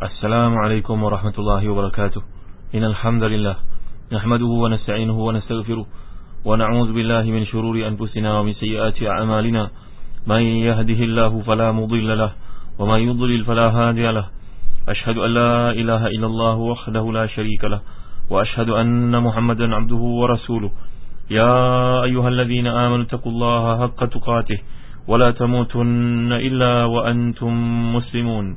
السلام عليكم ورحمة الله وبركاته. إن الحمد لله نحمده ونستعينه ونستغفره ونعوذ بالله من شرور أنفسنا ومن سيئات أعمالنا. من يهده الله فلا مضل له ومن يضلل فلا هادي له. أشهد أن لا إله إلا الله وحده لا شريك له وأشهد أن محمدا عبده ورسوله. يا أيها الذين آمنوا اتقوا الله حق تقاته ولا تموتن إلا وأنتم مسلمون.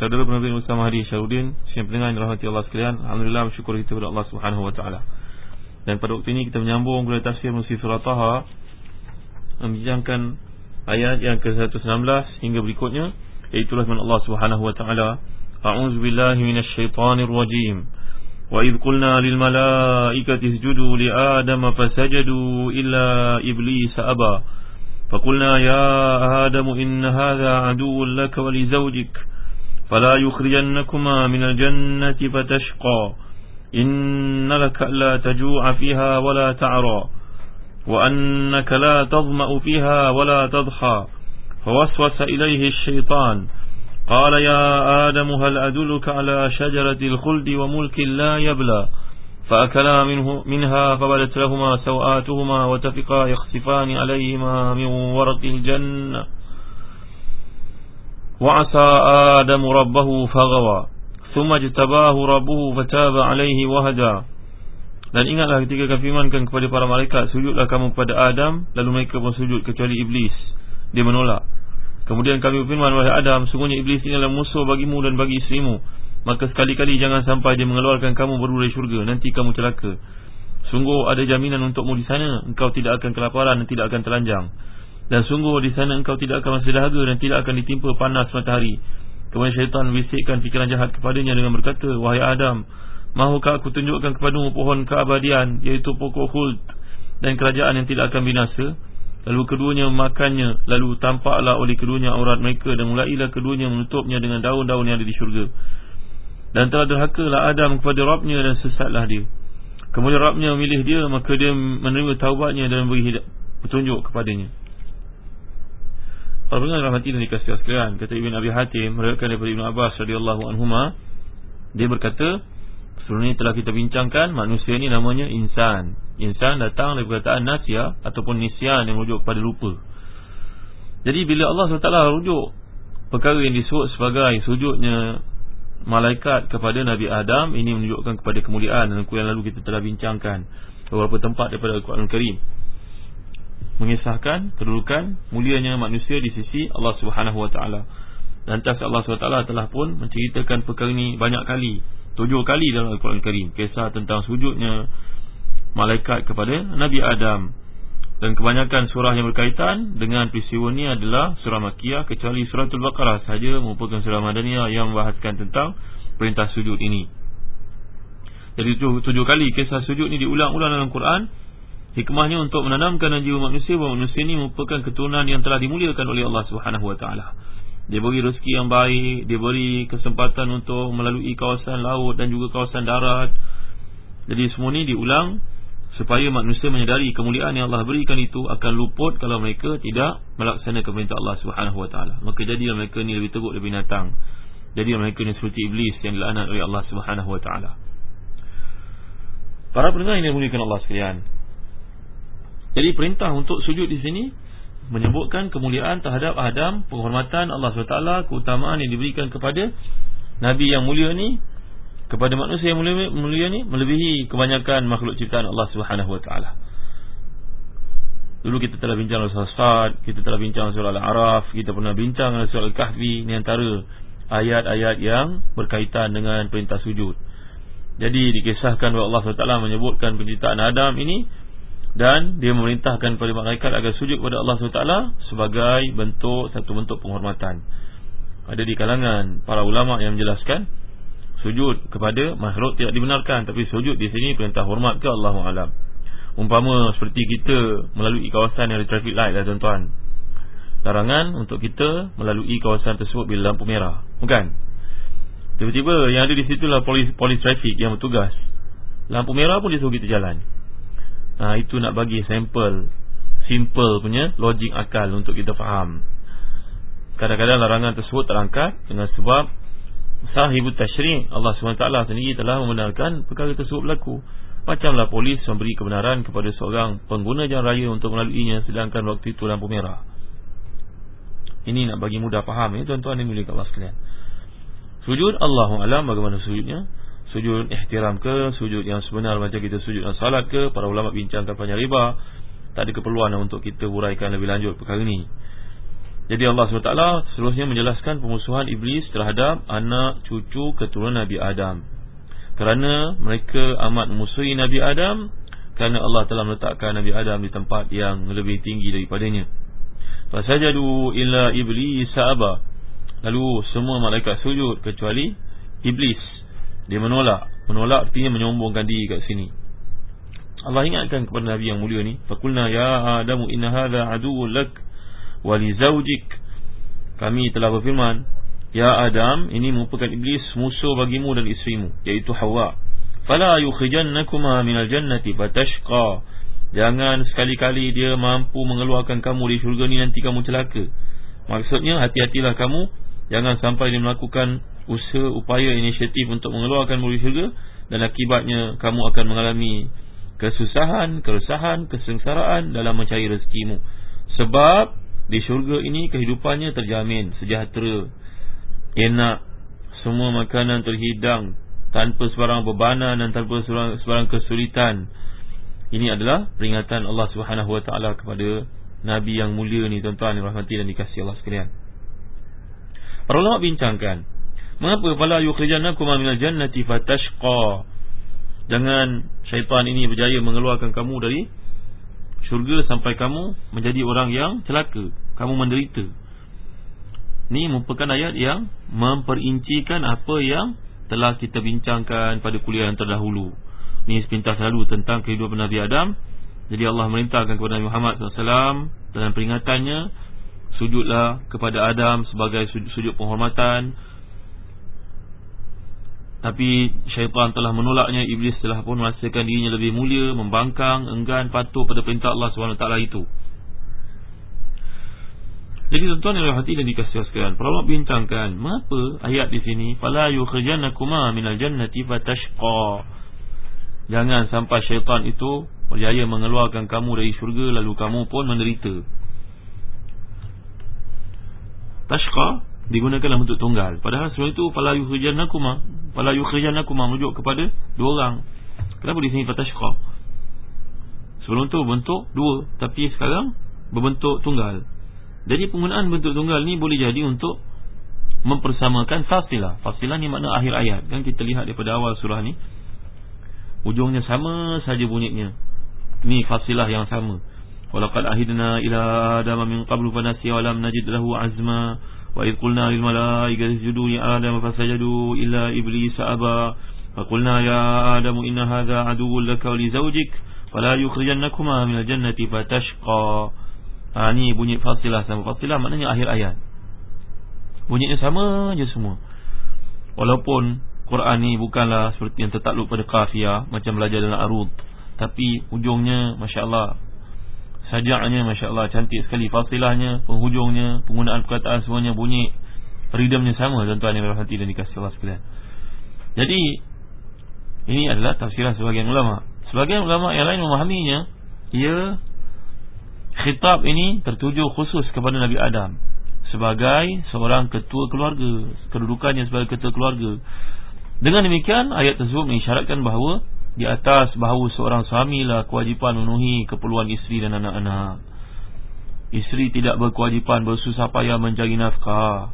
Saudara Nabi Musa Mahdi Syarudin Siapa pendengar yang dirahmati Allah sekalian Alhamdulillah bersyukur kita kepada Allah Subhanahu Wa Taala. Dan pada waktu ini kita menyambung kepada tafsir Musi Surah Taha Membincangkan ayat yang ke-116 hingga berikutnya Iaitulah dengan Allah Subhanahu Wa Taala. A'udzu billahi minasy syaithanir rajim Wa idh qulna lil malaikati isjudu li adama fasajadu illa iblis aba Faqulna ya adamu inna hadha aduwwun laka wa li فلا يخرجنكما من الجنة فتشقى. إن لك لا تجوع فيها ولا تعرى وأنك لا تظمأ فيها ولا تضحى. فوسوس إليه الشيطان قال يا آدم هل أدلك على شجرة الخلد وملك لا يبلى؟ فأكلا منه منها فبدت لهما سوآتهما وتفقا يخسفان عليهما من ورق الجنة. وعسى آدم ربه فغوى ثم اجتباه ربه فتاب عليه وهدى dan ingatlah ketika kami firmankan kepada para malaikat sujudlah kamu kepada Adam lalu mereka pun sujud kecuali iblis dia menolak kemudian kami berfirman wahai Adam sungguhnya iblis ini adalah musuh bagimu dan bagi isterimu maka sekali-kali jangan sampai dia mengeluarkan kamu baru dari syurga nanti kamu celaka sungguh ada jaminan untukmu di sana engkau tidak akan kelaparan dan tidak akan telanjang dan sungguh di sana engkau tidak akan masih dahaga dan tidak akan ditimpa panas matahari. Kemudian syaitan membisikkan fikiran jahat kepadanya dengan berkata, Wahai Adam, mahukah aku tunjukkan kepadamu pohon keabadian, iaitu pokok khuld dan kerajaan yang tidak akan binasa? Lalu keduanya memakannya, lalu tampaklah oleh keduanya aurat mereka dan mulailah keduanya menutupnya dengan daun-daun yang ada di syurga. Dan telah derhakalah Adam kepada Rabbnya dan sesatlah dia. Kemudian Rabbnya memilih dia, maka dia menerima taubatnya dan memberi petunjuk kepadanya. Para pendengar rahmati dan dikasih sekalian Kata Ibn Abi Hatim Meriwayatkan daripada Ibn Abbas radhiyallahu anhuma Dia berkata Sebelum ini telah kita bincangkan Manusia ini namanya insan. Insan datang dari perkataan nasya Ataupun nisyan yang merujuk kepada lupa. Jadi bila Allah SWT rujuk Perkara yang disebut sebagai Sujudnya Malaikat kepada Nabi Adam Ini menunjukkan kepada kemuliaan yang lalu kita telah bincangkan Beberapa tempat daripada Al-Quran Al-Karim mengisahkan kedudukan mulianya manusia di sisi Allah Subhanahu wa taala. Dan tas Allah Subhanahu wa taala telah pun menceritakan perkara ini banyak kali, tujuh kali dalam Al-Quran Karim, kisah tentang sujudnya malaikat kepada Nabi Adam. Dan kebanyakan surah yang berkaitan dengan peristiwa ini adalah surah Makkiyah kecuali surah Al-Baqarah saja merupakan surah Madaniyah yang membahaskan tentang perintah sujud ini. Jadi tujuh, tujuh kali kisah sujud ini diulang-ulang dalam Quran Hikmahnya untuk menanamkan jiwa manusia bahawa manusia ini merupakan keturunan yang telah dimuliakan oleh Allah Subhanahu Wa Taala. Dia beri rezeki yang baik, dia beri kesempatan untuk melalui kawasan laut dan juga kawasan darat. Jadi semua ini diulang supaya manusia menyadari kemuliaan yang Allah berikan itu akan luput kalau mereka tidak melaksanakan perintah Allah Subhanahu Wa Taala. Maka jadilah mereka ini lebih teruk lebih binatang. Jadi mereka ini seperti iblis yang dilaknat oleh Allah Subhanahu Wa Taala. Para pendengar yang dimuliakan Allah sekalian, jadi perintah untuk sujud di sini menyebutkan kemuliaan terhadap Adam, penghormatan Allah SWT, keutamaan yang diberikan kepada Nabi yang mulia ni kepada manusia yang mulia, mulia ni melebihi kebanyakan makhluk ciptaan Allah Subhanahu Wa Taala. Dulu kita telah bincang surah Sad, kita telah bincang surah Al-Araf, kita pernah bincang surah Al-Kahfi ni antara ayat-ayat yang berkaitan dengan perintah sujud. Jadi dikisahkan bahawa Allah SWT menyebutkan penciptaan Adam ini dan dia memerintahkan kepada malaikat agar sujud kepada Allah SWT sebagai bentuk satu bentuk penghormatan. ada di kalangan para ulama yang menjelaskan sujud kepada makhluk tidak dibenarkan tapi sujud di sini perintah hormat ke Allah alam. Umpama seperti kita melalui kawasan yang ada traffic light lah tuan-tuan. Larangan untuk kita melalui kawasan tersebut bila lampu merah. Bukan? Tiba-tiba yang ada di situ lah polis, polis trafik yang bertugas. Lampu merah pun dia suruh kita jalan. Ha, itu nak bagi sampel simple punya logik akal untuk kita faham. Kadang-kadang larangan tersebut terangkat dengan sebab sahibut tashri' Allah SWT sendiri telah membenarkan perkara tersebut berlaku. Macamlah polis memberi kebenaran kepada seorang pengguna jalan raya untuk melaluinya sedangkan waktu itu lampu merah. Ini nak bagi mudah faham ya tuan-tuan dan milik Allah sekalian. Sujud Allahu alam bagaimana sujudnya? Sujud ihtiram ke, sujud yang sebenar macam kita sujud dan salat ke? Para ulama bincangkan panjang riba. Tak ada keperluan untuk kita huraikan lebih lanjut perkara ini. Jadi Allah SWT seterusnya menjelaskan pemusuhan iblis terhadap anak cucu keturunan Nabi Adam kerana mereka amat memusuhi Nabi Adam kerana Allah telah meletakkan Nabi Adam di tempat yang lebih tinggi daripadanya. Fasajadu illa iblis aba. Lalu semua malaikat sujud kecuali iblis. Dia menolak. Menolak artinya menyombongkan diri kat sini. Allah ingatkan kepada Nabi yang mulia ni, "Faqulna ya Adamu inna hadha aduwwun lak wa li zawjik." Kami telah berfirman, Ya Adam, ini merupakan iblis musuh bagimu dan isterimu, yaitu Hawa. Fala yukhrijannakuma minal jannati fatashqa. Jangan sekali-kali dia mampu mengeluarkan kamu dari syurga ni nanti kamu celaka. Maksudnya hati-hatilah kamu jangan sampai dia melakukan usaha upaya inisiatif untuk mengeluarkan dari syurga dan akibatnya kamu akan mengalami kesusahan, keresahan, kesengsaraan dalam mencari rezekimu. Sebab di syurga ini kehidupannya terjamin, sejahtera, enak. Semua makanan terhidang tanpa sebarang bebanan dan tanpa sebarang, sebarang kesulitan. Ini adalah peringatan Allah Subhanahu Wa Taala kepada nabi yang mulia ni tuan-tuan rahmati dan dikasihi Allah sekalian. Para ulama bincangkan mengapa fala yukhrijanakum minal jannati fatashqa jangan syaitan ini berjaya mengeluarkan kamu dari syurga sampai kamu menjadi orang yang celaka kamu menderita Ini merupakan ayat yang memperincikan apa yang telah kita bincangkan pada kuliah yang terdahulu. Ini sepintas lalu tentang kehidupan Nabi Adam. Jadi Allah merintahkan kepada Nabi Muhammad SAW dalam peringatannya, sujudlah kepada Adam sebagai sujud penghormatan. Tapi syaitan telah menolaknya, Iblis telah pun merasakan dirinya lebih mulia, membangkang, enggan, patuh pada perintah Allah SWT itu. Jadi tuan-tuan yang hati dan dikasih sekalian, para ulama bincangkan, mengapa ayat di sini fala yukhrijanakuma minal jannati fatashqa. Jangan sampai syaitan itu berjaya mengeluarkan kamu dari syurga lalu kamu pun menderita. Tashqa digunakan dalam bentuk tunggal. Padahal sebelum itu fala yukhrijanakuma, fala yukhrijanakuma merujuk kepada dua orang. Kenapa di sini fatashqa? Sebelum itu bentuk dua, tapi sekarang berbentuk tunggal. Jadi penggunaan bentuk tunggal ni boleh jadi untuk mempersamakan fasilah. Fasilah ni makna akhir ayat. Kan kita lihat daripada awal surah ni. Ujungnya sama saja bunyinya. Ni fasilah yang sama. Walaqad ahidna ila adama min qablu fanasiya wa lam najid lahu azma wa id qulna lil malaikati isjudu li adama fasajadu illa iblis aba fa qulna ya adamu inna hadha aduwwun laka wa li zawjik min al jannati fatashqa Ha ni bunyi fasilah sama fasilah maknanya akhir ayat. Bunyinya sama je semua. Walaupun Quran ni bukanlah seperti yang tertakluk pada kafiah macam belajar dalam arud, tapi ujungnya masya-Allah sajaknya masya-Allah cantik sekali fasilahnya, penghujungnya, penggunaan perkataan semuanya bunyi ridhamnya sama tuan-tuan yang berhati dan dikasihi Allah sekalian. Jadi ini adalah tafsiran sebagian ulama. Sebagian ulama yang lain memahaminya ia Khitab ini tertuju khusus kepada Nabi Adam Sebagai seorang ketua keluarga Kedudukannya sebagai ketua keluarga Dengan demikian ayat tersebut mengisyaratkan bahawa Di atas bahawa seorang suami lah kewajipan memenuhi keperluan isteri dan anak-anak. Isteri tidak berkewajipan bersusah payah mencari nafkah.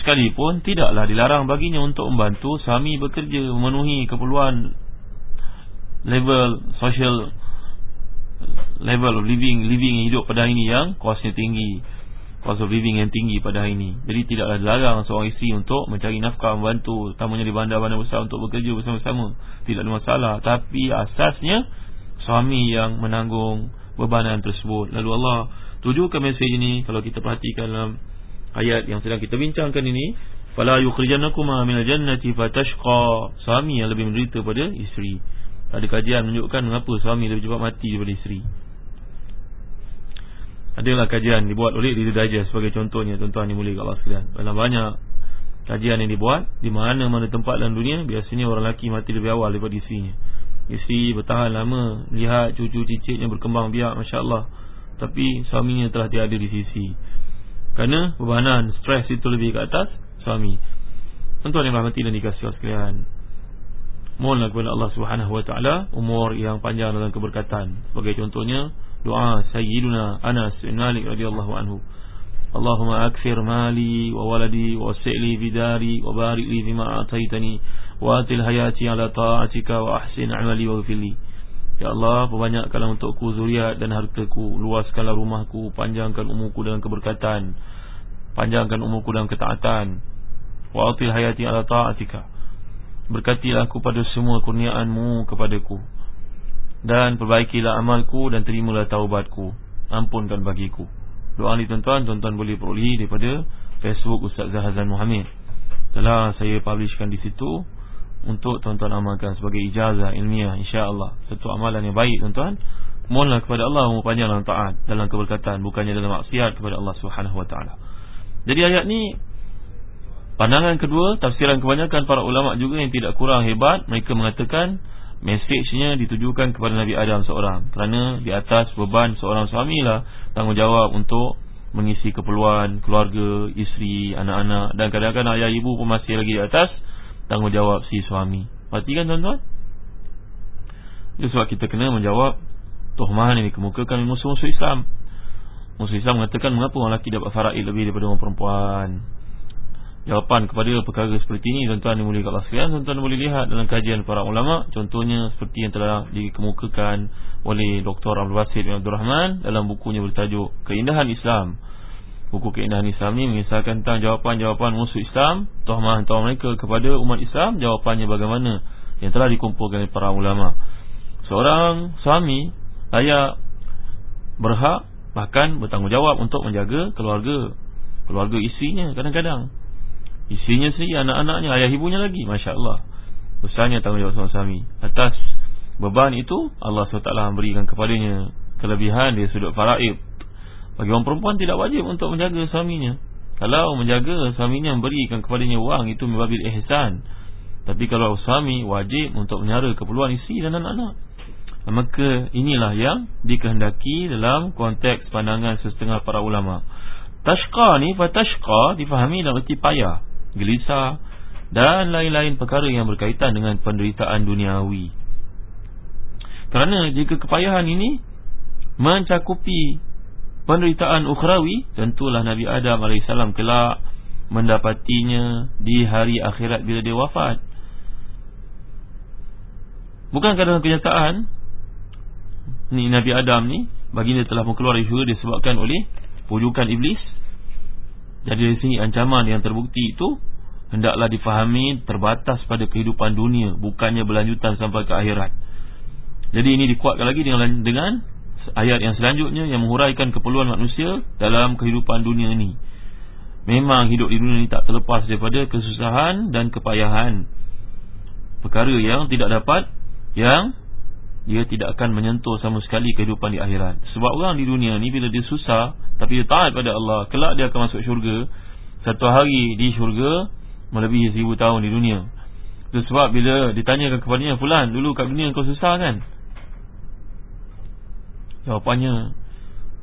Sekalipun tidaklah dilarang baginya untuk membantu suami bekerja Memenuhi keperluan level social level of living living hidup pada ini yang kosnya tinggi cost of living yang tinggi pada hari ini. Jadi tidaklah dilarang seorang isteri untuk mencari nafkah Membantu tamunya di bandar-bandar besar untuk bekerja bersama-sama. Tidak ada masalah. Tapi asasnya suami yang menanggung bebanan tersebut. Lalu Allah tujukan mesej ini Kalau kita perhatikan dalam ayat yang sedang kita bincangkan ini Fala yukhrijannakuma minal jannati fatashqa. Suami yang lebih menderita pada isteri. Ada kajian menunjukkan mengapa suami lebih cepat mati daripada isteri adalah kajian dibuat oleh Diri Dajjal sebagai contohnya tuan-tuan yang mulia Allah sekalian. Dalam banyak kajian yang dibuat di mana-mana tempat dalam dunia biasanya orang lelaki mati lebih awal daripada isinya. Isteri bertahan lama lihat cucu cicitnya berkembang biak masya-Allah. Tapi suaminya telah tiada di sisi. Kerana bebanan stres itu lebih ke atas suami. Tuan-tuan yang rahmati dan dikasihi sekalian. Mohonlah kepada Allah taala umur yang panjang dalam keberkatan. Sebagai contohnya doa sayyiduna Anas bin Malik radhiyallahu anhu. Allahumma akfir mali wa waladi wa si'li bidari wa barik li bima ataitani wa atil hayati ala ta'atika wa ahsin amali wa gfirli Ya Allah perbanyakkanlah untukku zuriat dan hartaku. Luaskanlah rumahku panjangkan umurku dengan keberkatan. Panjangkan umurku dalam ketaatan. Wa atil hayati ala ta'atika. Berkatilah aku pada semua kurniaanmu kepadaku dan perbaikilah amalku dan terimalah taubatku. Ampunkan bagiku. Doa ni tuan-tuan tuan-tuan boleh peroleh daripada Facebook Ustaz Zahazan Muhammad. Telah saya publishkan di situ untuk tuan-tuan amalkan sebagai ijazah ilmiah insya-Allah. Satu amalan yang baik tuan-tuan. Mohonlah kepada Allah memperpanjang dalam taat dalam keberkatan bukannya dalam maksiat kepada Allah Subhanahu wa taala. Jadi ayat ni pandangan kedua tafsiran kebanyakan para ulama juga yang tidak kurang hebat mereka mengatakan Mesejnya ditujukan kepada Nabi Adam seorang. Kerana di atas beban seorang suami lah Tanggungjawab untuk mengisi keperluan keluarga, isteri, anak-anak. Dan kadang-kadang ayah ibu pun masih lagi di atas Tanggungjawab si suami. Perhatikan tuan-tuan. Itu sebab kita kena menjawab Tuhmahan yang dikemukakan musuh-musuh Islam. Musuh Islam mengatakan Mengapa orang lelaki dapat faraid lebih daripada orang perempuan jawapan kepada perkara seperti ini tuan-tuan yang mulia sekalian tuan-tuan boleh lihat dalam kajian para ulama contohnya seperti yang telah dikemukakan oleh Dr. Abdul Basit bin Abdul Rahman dalam bukunya bertajuk Keindahan Islam buku Keindahan Islam ini mengisahkan tentang jawapan-jawapan musuh Islam tuhmah-tuhmah mereka kepada umat Islam jawapannya bagaimana yang telah dikumpulkan oleh para ulama seorang suami layak berhak bahkan bertanggungjawab untuk menjaga keluarga keluarga isinya kadang-kadang Isinya sendiri anak-anaknya Ayah ibunya lagi Masya Allah Besarnya tanggungjawab suami Atas beban itu Allah SWT memberikan kepadanya Kelebihan dia sudut faraib Bagi orang perempuan tidak wajib untuk menjaga suaminya. Kalau menjaga suaminya Memberikan kepadanya wang Itu membabil ihsan. Tapi kalau suami wajib untuk menyara keperluan isi dan anak-anak. Maka inilah yang dikehendaki dalam konteks pandangan setengah para ulama. Tashqa ni, fatashqa difahami dalam erti payah gelisah dan lain-lain perkara yang berkaitan dengan penderitaan duniawi. Kerana jika kepayahan ini mencakupi penderitaan ukhrawi, tentulah Nabi Adam AS kelak mendapatinya di hari akhirat bila dia wafat. Bukankah dalam kenyataan ni Nabi Adam ni baginda telah keluar dari syurga disebabkan oleh pujukan iblis jadi dari sini ancaman yang terbukti itu Hendaklah difahami terbatas pada kehidupan dunia Bukannya berlanjutan sampai ke akhirat. Jadi ini dikuatkan lagi dengan, dengan Ayat yang selanjutnya Yang menghuraikan keperluan manusia Dalam kehidupan dunia ini. Memang hidup di dunia ini tak terlepas daripada kesusahan dan kepayahan. Perkara yang tidak dapat Yang dia tidak akan menyentuh sama sekali kehidupan di akhirat. Sebab orang di dunia ni bila dia susah Tapi dia taat pada Allah Kelak dia akan masuk syurga. Satu hari di syurga Melebihi seribu tahun di dunia. Itu sebab bila ditanyakan kepadanya Fulan dulu kat dunia kau susah kan? Jawapannya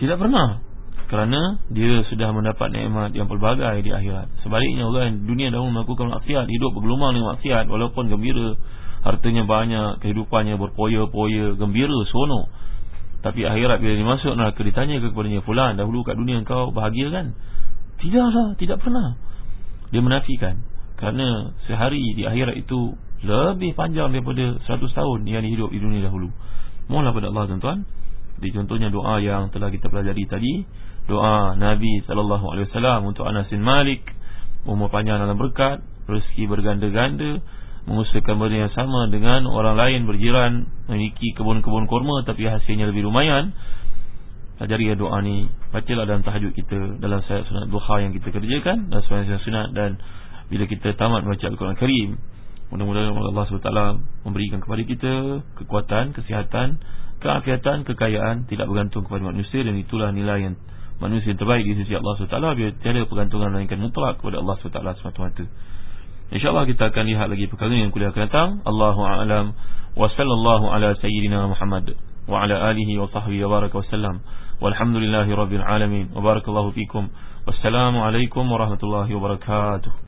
Tidak pernah. Kerana dia sudah mendapat nikmat yang pelbagai di akhirat. Sebaliknya orang dunia dahulu melakukan maksiat Hidup bergelumang dengan maksiat Walaupun gembira Hartanya banyak Kehidupannya berpoya-poya Gembira, sono Tapi akhirat bila dia masuk neraka Ditanya kepadanya Fulan dahulu kat dunia kau bahagia kan? Tidaklah, tidak pernah. Dia menafikan. Kerana sehari di akhirat itu Lebih panjang daripada 100 tahun Yang hidup di dunia dahulu. Mohonlah pada Allah tuan-tuan. Di contohnya doa yang telah kita pelajari tadi. Doa Nabi sallallahu alaihi wasallam untuk Anas bin Malik. Umur panjang dalam berkat. Rezeki berganda-ganda mengusahakan benda yang sama dengan orang lain berjiran memiliki kebun-kebun kurma tapi hasilnya lebih lumayan. Ajari ya doa ni Bacalah dalam tahajud kita Dalam sayat sunat duha yang kita kerjakan Dan sunat sunat Dan bila kita tamat membaca Al-Quran Karim Mudah-mudahan Allah SWT Memberikan kepada kita Kekuatan, kesihatan Keafiatan, kekayaan Tidak bergantung kepada manusia Dan itulah nilai yang Manusia yang terbaik di sisi Allah SWT. Biar tiada pergantungan Melainkan mutlak kepada Allah SWT semata-mata InsyaAllah kita akan lihat lagi perkara ini yang kuliah akan datang. Allahu a'lam. Wa sallallahu ala sayyidina Muhammad Wa ala alihi wa sahbihi wa baraka wa sallam. Walhamdulillahi rabbil alamin. Wa barakallahu fikum. Wassalamualaikum warahmatullahi wabarakatuh.